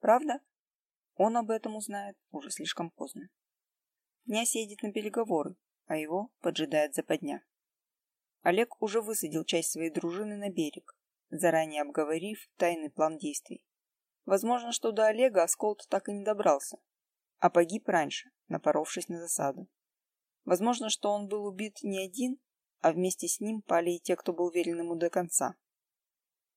Правда, он об этом узнает уже слишком поздно. Князь едет на переговоры, а его поджидает западня. Олег уже высадил часть своей дружины на берег, заранее обговорив тайный план действий. Возможно, что до Олега Асколд так и не добрался, а погиб раньше, напоровшись на засаду. Возможно, что он был убит не один, а вместе с ним пали и те, кто был верен ему до конца.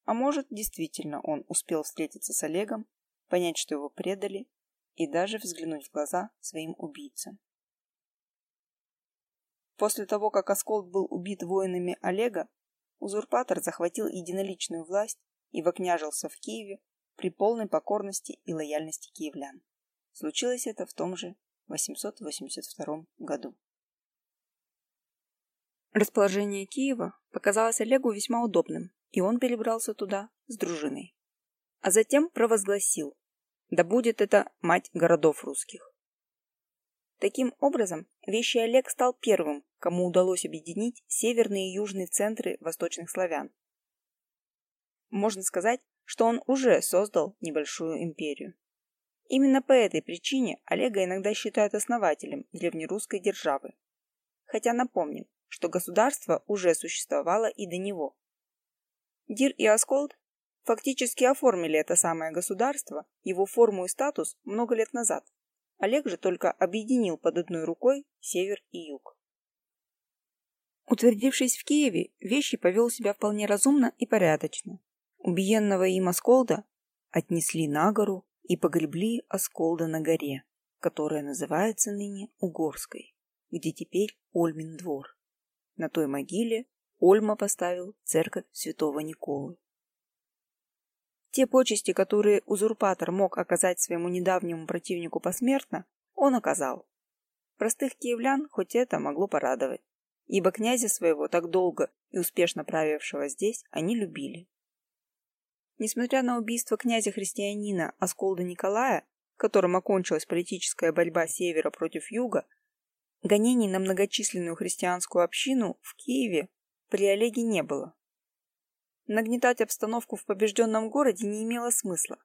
А может, действительно он успел встретиться с Олегом, понять, что его предали, и даже взглянуть в глаза своим убийцам. После того, как Осколд был убит воинами Олега, узурпатор захватил единоличную власть и вокняжился в Киеве при полной покорности и лояльности киевлян. Случилось это в том же 882 году. Расположение Киева показалось Олегу весьма удобным, и он перебрался туда с дружиной. А затем провозгласил, да будет это мать городов русских. Таким образом, Вещий Олег стал первым, кому удалось объединить северные и южные центры восточных славян. Можно сказать, что он уже создал небольшую империю. Именно по этой причине Олега иногда считают основателем древнерусской державы. Хотя напомним, что государство уже существовало и до него. Дир и Аскольд фактически оформили это самое государство, его форму и статус много лет назад. Олег же только объединил под одной рукой север и юг. Утвердившись в Киеве, Вещий повел себя вполне разумно и порядочно. Убиенного им Асколда отнесли на гору и погребли Асколда на горе, которая называется ныне Угорской, где теперь Ольмин двор. На той могиле Ольма поставил церковь святого Николы. Те почести, которые узурпатор мог оказать своему недавнему противнику посмертно, он оказал. Простых киевлян хоть это могло порадовать, ибо князя своего, так долго и успешно правившего здесь, они любили. Несмотря на убийство князя-христианина Асколда Николая, которым окончилась политическая борьба севера против юга, Гонений на многочисленную христианскую общину в Киеве при Олеге не было. Нагнетать обстановку в побежденном городе не имело смысла.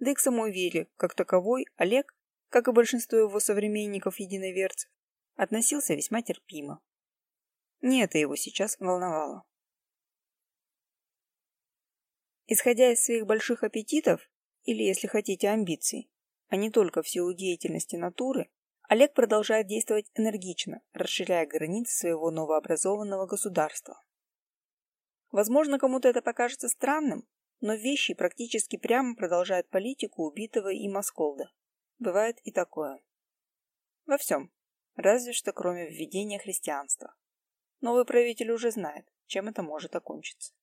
Да и к самой вере, как таковой, Олег, как и большинство его современников-единоверцев, относился весьма терпимо. Не это его сейчас волновало. Исходя из своих больших аппетитов, или, если хотите, амбиций, а не только в силу деятельности натуры, Олег продолжает действовать энергично, расширяя границы своего новообразованного государства. Возможно, кому-то это покажется странным, но вещи практически прямо продолжают политику убитого им Асколда. Бывает и такое. Во всем, разве что кроме введения христианства. Новый правитель уже знает, чем это может окончиться.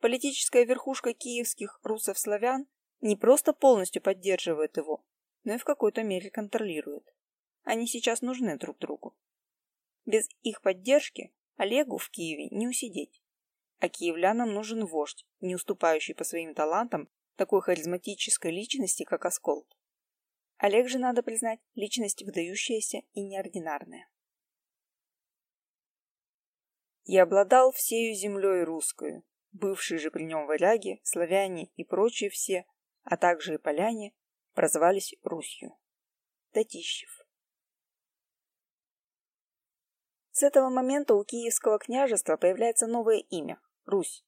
Политическая верхушка киевских русов-славян не просто полностью поддерживает его, но и в какой-то мере контролируют. Они сейчас нужны друг другу. Без их поддержки Олегу в Киеве не усидеть. А киевлянам нужен вождь, не уступающий по своим талантам такой харизматической личности, как Осколд. Олег же, надо признать, личность выдающаяся и неординарная. И обладал всею землей русскую, бывшие же при нем варяги, славяне и прочие все, а также и поляне, прозвались Русью. Татищев. С этого момента у Киевского княжества появляется новое имя – Русь.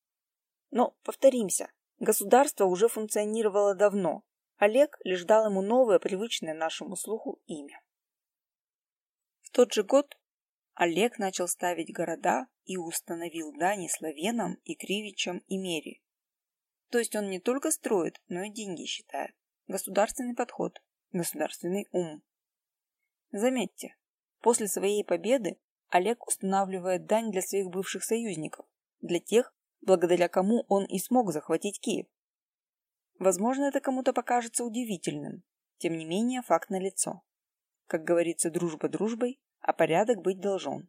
Но, повторимся, государство уже функционировало давно. Олег лишь дал ему новое, привычное нашему слуху имя. В тот же год Олег начал ставить города и установил дани славянам и кривичам и мере. То есть он не только строит, но и деньги считает. Государственный подход, государственный ум. Заметьте, после своей победы Олег устанавливает дань для своих бывших союзников, для тех, благодаря кому он и смог захватить Киев. Возможно, это кому-то покажется удивительным, тем не менее факт налицо. Как говорится, дружба дружбой, а порядок быть должен.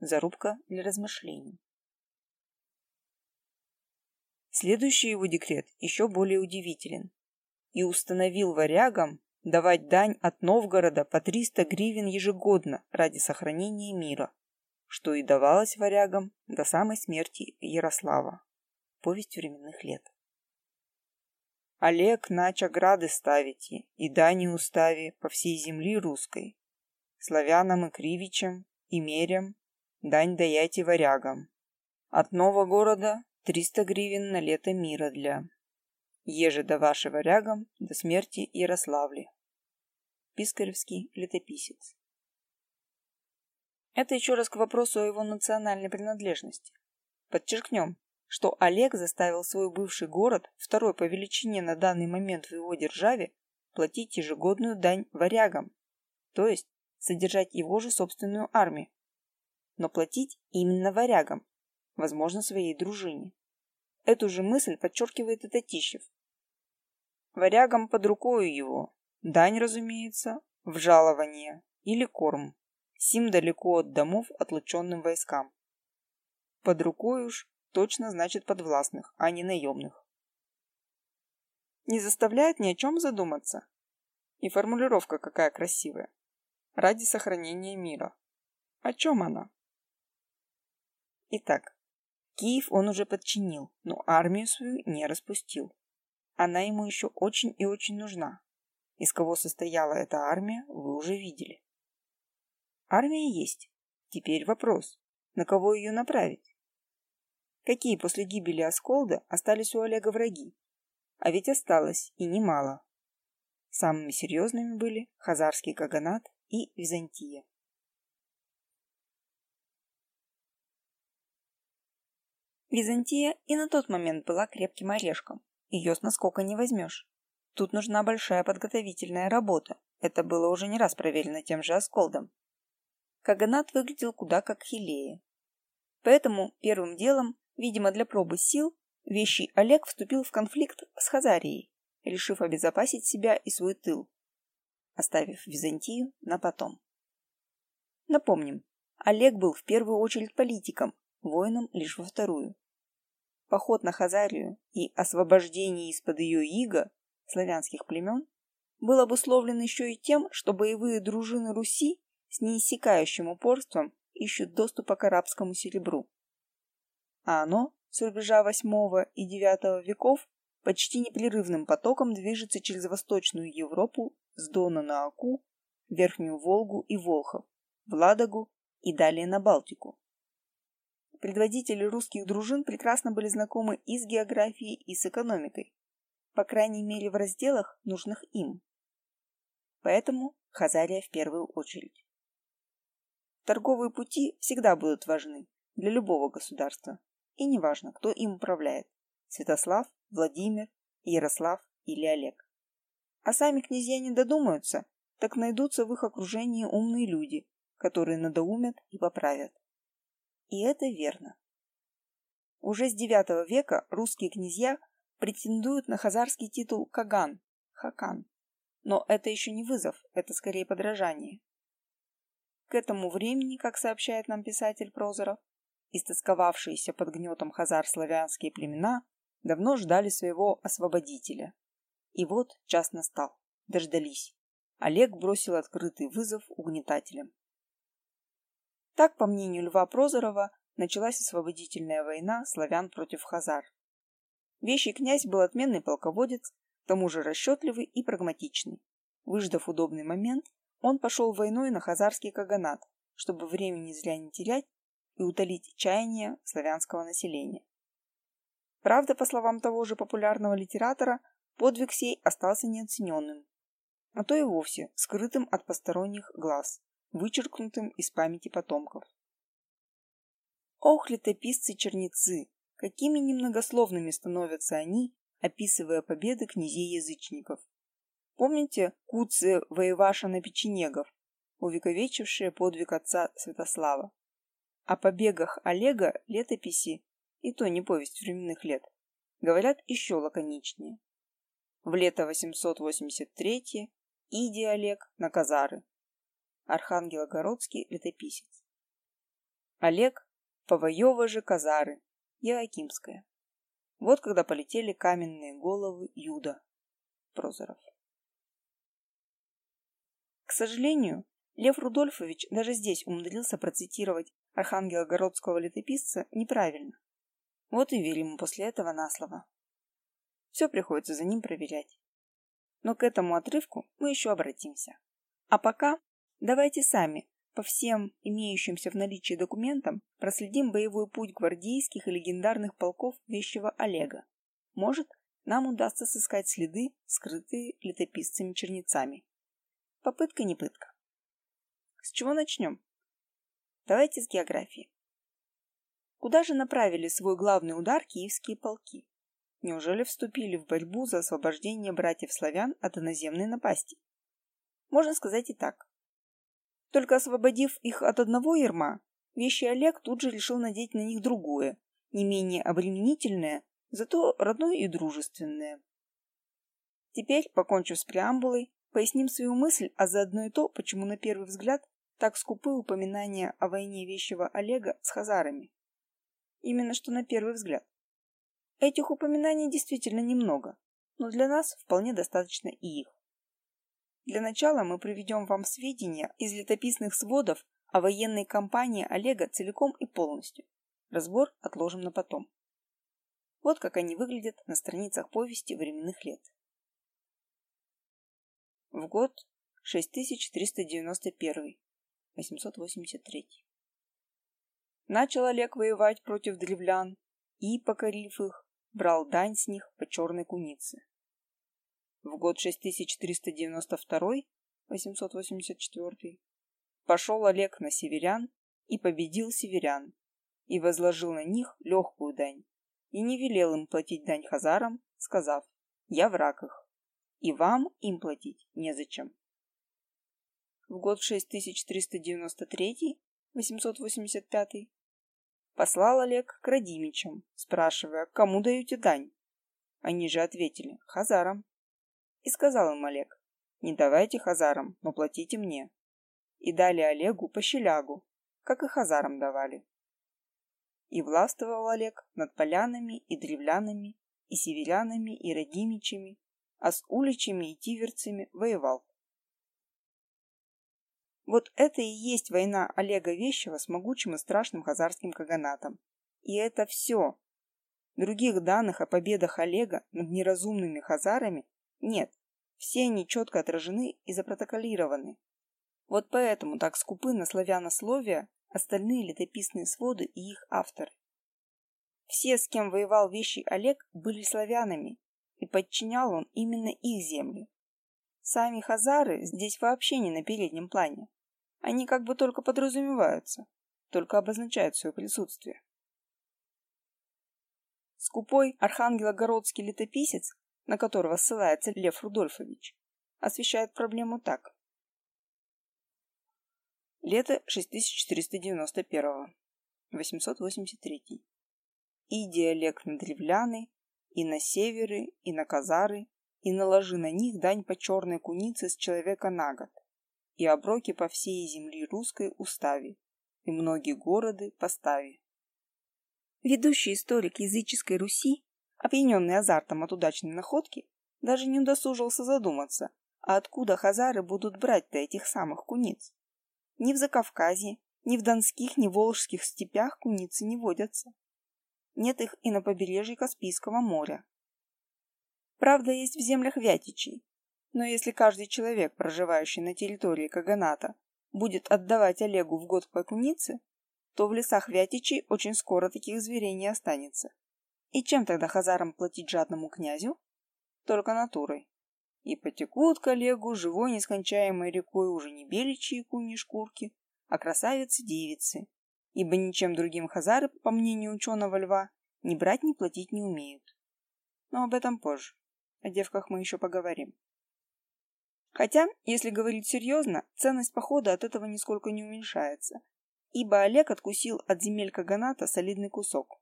Зарубка для размышлений. Следующий его декрет еще более удивителен и установил варягам давать дань от Новгорода по 300 гривен ежегодно ради сохранения мира, что и давалось варягам до самой смерти Ярослава. Повесть временных лет. Олег нача грады ставите, и дани устави по всей земли русской, славянам и кривичам, и мерям, дань даяйте варягам. От нового города 300 гривен на лето мира для еже до вашего рягом до смерти Ярославли. Пискаревский летописец. Это еще раз к вопросу о его национальной принадлежности. Подчеркнем, что Олег заставил свой бывший город, второй по величине на данный момент в его державе, платить ежегодную дань варягам, то есть содержать его же собственную армию. Но платить именно варягам. возможно, своей дружине. Эту же мысль подчеркивает и Татищев. Варягам под рукою его, дань, разумеется, в жалование или корм, сим далеко от домов отлученным войскам. Под рукой уж точно значит подвластных, а не наемных. Не заставляет ни о чем задуматься. И формулировка какая красивая. Ради сохранения мира. О чем она? Итак, Киев он уже подчинил, но армию свою не распустил. Она ему еще очень и очень нужна. Из кого состояла эта армия, вы уже видели. Армия есть. Теперь вопрос, на кого ее направить? Какие после гибели Асколда остались у Олега враги? А ведь осталось, и немало. Самыми серьезными были Хазарский Каганат и Византия. Византия и на тот момент была крепким орешком. Ее с наскока не возьмешь. Тут нужна большая подготовительная работа. Это было уже не раз проверено тем же Асколдом. Каганат выглядел куда как хилее. Поэтому первым делом, видимо для пробы сил, вещий Олег вступил в конфликт с Хазарией, решив обезопасить себя и свой тыл, оставив Византию на потом. Напомним, Олег был в первую очередь политиком, воином лишь во вторую. Поход на Хазарию и освобождение из-под ее ига славянских племен был обусловлен еще и тем, что боевые дружины Руси с неиссякающим упорством ищут доступа к арабскому серебру. А оно с рубежа VIII и IX веков почти непрерывным потоком движется через Восточную Европу с Дона на Аку, Верхнюю Волгу и Волхов, в Ладогу и далее на Балтику. Предводители русских дружин прекрасно были знакомы и с географией, и с экономикой, по крайней мере в разделах, нужных им. Поэтому Хазария в первую очередь. Торговые пути всегда будут важны для любого государства, и неважно, кто им управляет – Святослав, Владимир, Ярослав или Олег. А сами князья не додумаются, так найдутся в их окружении умные люди, которые надоумят и поправят. И это верно. Уже с IX века русские князья претендуют на хазарский титул Каган, Хакан. Но это еще не вызов, это скорее подражание. К этому времени, как сообщает нам писатель Прозоров, истосковавшиеся под гнетом хазар-славянские племена давно ждали своего освободителя. И вот час настал. Дождались. Олег бросил открытый вызов угнетателям. Так, по мнению Льва Прозорова, началась освободительная война славян против хазар. Вещий князь был отменный полководец, к тому же расчетливый и прагматичный. Выждав удобный момент, он пошел войной на хазарский каганат, чтобы времени зря не терять и утолить чаяния славянского населения. Правда, по словам того же популярного литератора, подвиг сей остался неоцененным, а то и вовсе скрытым от посторонних глаз вычеркнутым из памяти потомков. Ох, летописцы-черницы, какими немногословными становятся они, описывая победы князей-язычников. Помните куцы воеваша на печенегов, увековечившие подвиг отца Святослава? О побегах Олега летописи, и то не повесть временных лет, говорят еще лаконичнее. В лето 883 иди Олег на Казары, Архангелогородский летописец. Олег, Повоева же Казары, Яакимская. Вот когда полетели каменные головы Юда. Прозоров. Сожалению, Лев Рудольфович даже здесь умудрился процитировать архангелогородского летописца неправильно. Вот и верим ему после этого на слово. Все приходится за ним проверять. Но к этому отрывку мы еще обратимся. А пока Давайте сами, по всем имеющимся в наличии документам, проследим боевой путь гвардейских и легендарных полков вещего Олега. Может, нам удастся сыскать следы, скрытые летописцами-чернецами. Попытка не пытка. С чего начнем? Давайте с географии. Куда же направили свой главный удар киевские полки? Неужели вступили в борьбу за освобождение братьев-славян от иноземной напасти? Можно сказать и так. Только освободив их от одного ерма, вещи Олег тут же решил надеть на них другое не менее обременительное, зато родное и дружественное. Теперь, покончив с преамбулой, поясним свою мысль, а заодно и то, почему на первый взгляд так скупы упоминания о войне вещего Олега с хазарами. Именно что на первый взгляд. Этих упоминаний действительно немного, но для нас вполне достаточно и их. Для начала мы приведем вам сведения из летописных сводов о военной кампании Олега целиком и полностью. Разбор отложим на потом. Вот как они выглядят на страницах повести временных лет. В год 6391, 883. Начал Олег воевать против древлян и, покорив их, брал дань с них по черной кунице. В год 6392, 884, пошел Олег на северян и победил северян, и возложил на них легкую дань, и не велел им платить дань хазарам, сказав, «Я враг их, и вам им платить незачем». В год 6393, 885, послал Олег к Радимичам, спрашивая, кому даете дань. Они же ответили, хазарам. И сказал им Олег, не давайте хазарам, но платите мне и дали Олегу по щелягу, как и хазарам давали. И властвовал Олег над полянами и древлянами, и северянами, и родимичами, а с уличами и тиверцами воевал. Вот это и есть война Олега Вещего с могучим и страшным хазарским каганатом. И это все. Других данных о победах Олега над неразумными хазарами нет. Все они четко отражены и запротоколированы. Вот поэтому так скупы на славянословие остальные летописные своды и их авторы. Все, с кем воевал вещий Олег, были славянами, и подчинял он именно их земли. Сами хазары здесь вообще не на переднем плане. Они как бы только подразумеваются, только обозначают свое присутствие. Скупой архангелогородский летописец, на которого ссылается Лев Рудольфович, освещает проблему так. Лето 6491. 883. И диалект на древляны, и на северы, и на казары, и наложи на них дань по черной кунице с человека на год, и оброки по всей земли русской уставе, и многие города постави. Ведущий историк языческой Руси, опьяненный азартом от удачной находки, даже не удосужился задуматься, а откуда хазары будут брать-то этих самых куниц. Ни в Закавказье, ни в донских, ни волжских степях куницы не водятся. Нет их и на побережье Каспийского моря. Правда, есть в землях Вятичей, но если каждый человек, проживающий на территории Каганата, будет отдавать Олегу в год по кунице, то в лесах Вятичей очень скоро таких зверей не останется. И чем тогда хазарам платить жадному князю? Только натурой и потекут к Олегу живой нескончаемой рекой уже не беличьи куни шкурки, а красавицы-девицы, ибо ничем другим хазары, по мнению ученого льва, ни брать, ни платить не умеют. Но об этом позже. О девках мы еще поговорим. Хотя, если говорить серьезно, ценность похода от этого нисколько не уменьшается, ибо Олег откусил от земель Каганата солидный кусок.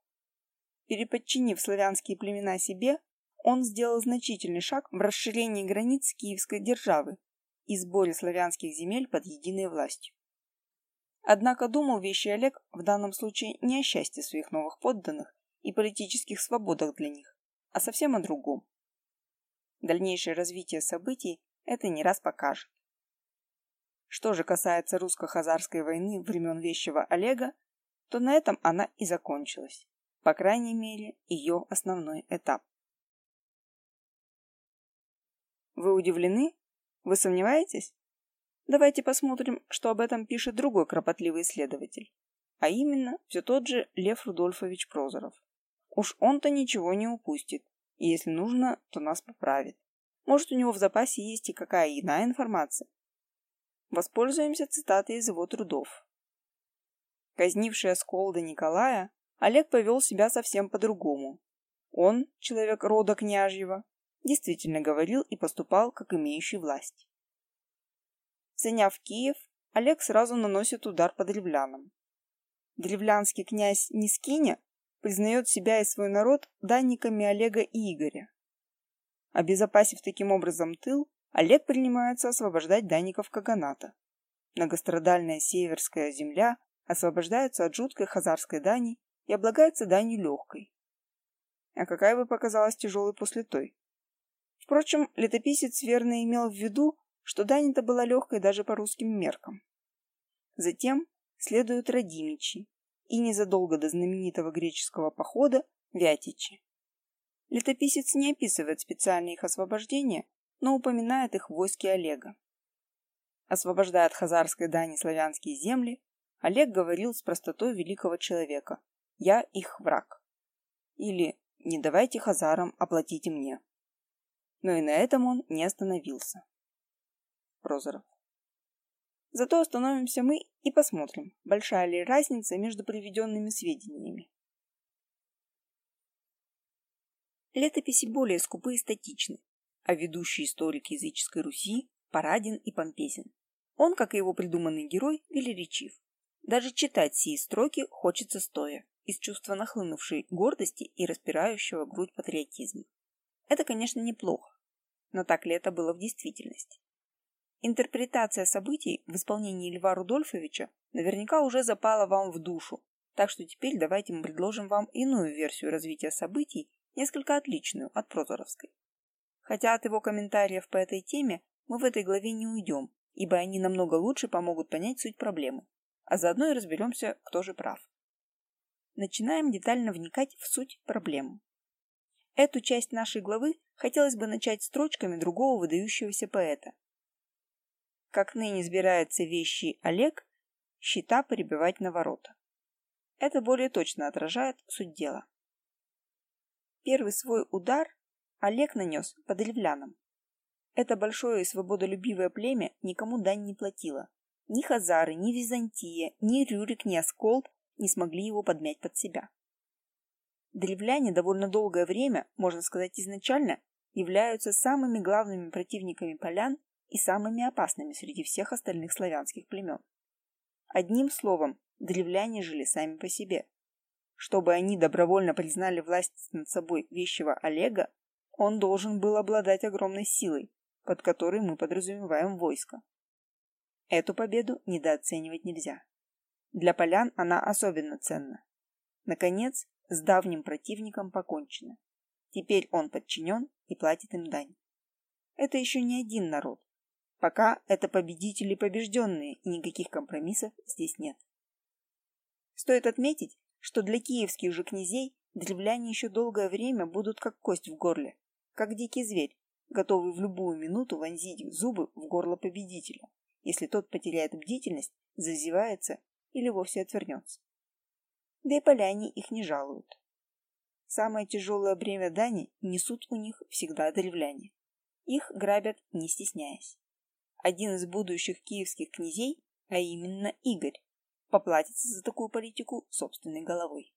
Переподчинив славянские племена себе, он сделал значительный шаг в расширении границ Киевской державы и сборе славянских земель под единой властью. Однако думал вещий Олег в данном случае не о счастье своих новых подданных и политических свободах для них, а совсем о другом. Дальнейшее развитие событий это не раз покажет. Что же касается русско-хазарской войны времен вещего Олега, то на этом она и закончилась, по крайней мере, ее основной этап. Вы удивлены? Вы сомневаетесь? Давайте посмотрим, что об этом пишет другой кропотливый исследователь. А именно, все тот же Лев Рудольфович Прозоров. Уж он-то ничего не упустит, и если нужно, то нас поправит. Может, у него в запасе есть и какая иная информация. Воспользуемся цитатой из его трудов. Казнивший Асколда Николая, Олег повел себя совсем по-другому. Он, человек рода княжьего, действительно говорил и поступал как имеющий власть. Заняв Киев, Олег сразу наносит удар по древлянам. Древлянский князь Нискиня, признает себя и свой народ данниками Олега и Игоря. Обезопасив таким образом тыл, Олег принимается освобождать данников Каганата. Многострадальная северская земля освобождается от жуткой хазарской дани и облагается данью легкой. А какая бы показалась тяжелой после той? Впрочем, летописец верно имел в виду, что дань-то была легкой даже по русским меркам. Затем следуют Радимичи и незадолго до знаменитого греческого похода Вятичи. Летописец не описывает специально их освобождение, но упоминает их в войске Олега. Освобождая от хазарской дани славянские земли, Олег говорил с простотой великого человека «Я их враг» или «Не давайте хазарам, оплатите мне». Но и на этом он не остановился. Прозоров. Зато остановимся мы и посмотрим, большая ли разница между приведенными сведениями. Летописи более скупы и статичны, а ведущий историк языческой Руси параден и помпезен. Он, как и его придуманный герой, велеречив. Даже читать сии строки хочется стоя, из чувства нахлынувшей гордости и распирающего грудь патриотизма. Это, конечно, неплохо, но так ли это было в действительности? Интерпретация событий в исполнении Льва Рудольфовича наверняка уже запала вам в душу, так что теперь давайте мы предложим вам иную версию развития событий, несколько отличную от прозоровской. Хотя от его комментариев по этой теме мы в этой главе не уйдем, ибо они намного лучше помогут понять суть проблемы, а заодно и разберемся, кто же прав. Начинаем детально вникать в суть проблемы. Эту часть нашей главы хотелось бы начать строчками другого выдающегося поэта, как ныне сбирается вещи Олег, щита перебивать на ворота. Это более точно отражает суть дела. Первый свой удар Олег нанес под ливлянам. Это большое и свободолюбивое племя никому дань не платило. Ни Хазары, ни Византия, ни Рюрик, ни Асколд не смогли его подмять под себя. Древляне довольно долгое время, можно сказать изначально, являются самыми главными противниками полян и самыми опасными среди всех остальных славянских племен. Одним словом, древляне жили сами по себе. Чтобы они добровольно признали власть над собой вещего Олега, он должен был обладать огромной силой, под которой мы подразумеваем войско. Эту победу недооценивать нельзя. Для полян она особенно ценна. Наконец, с давним противником покончено. Теперь он подчинен и платит им дань. Это еще не один народ, Пока это победители побежденные, и никаких компромиссов здесь нет. Стоит отметить, что для киевских же князей древляне еще долгое время будут как кость в горле, как дикий зверь, готовый в любую минуту вонзить зубы в горло победителя, если тот потеряет бдительность, зазевается или вовсе отвернется. Да и поляне их не жалуют. Самое тяжелое бремя дани несут у них всегда древляне. Их грабят, не стесняясь один из будущих киевских князей, а именно Игорь, поплатится за такую политику собственной головой.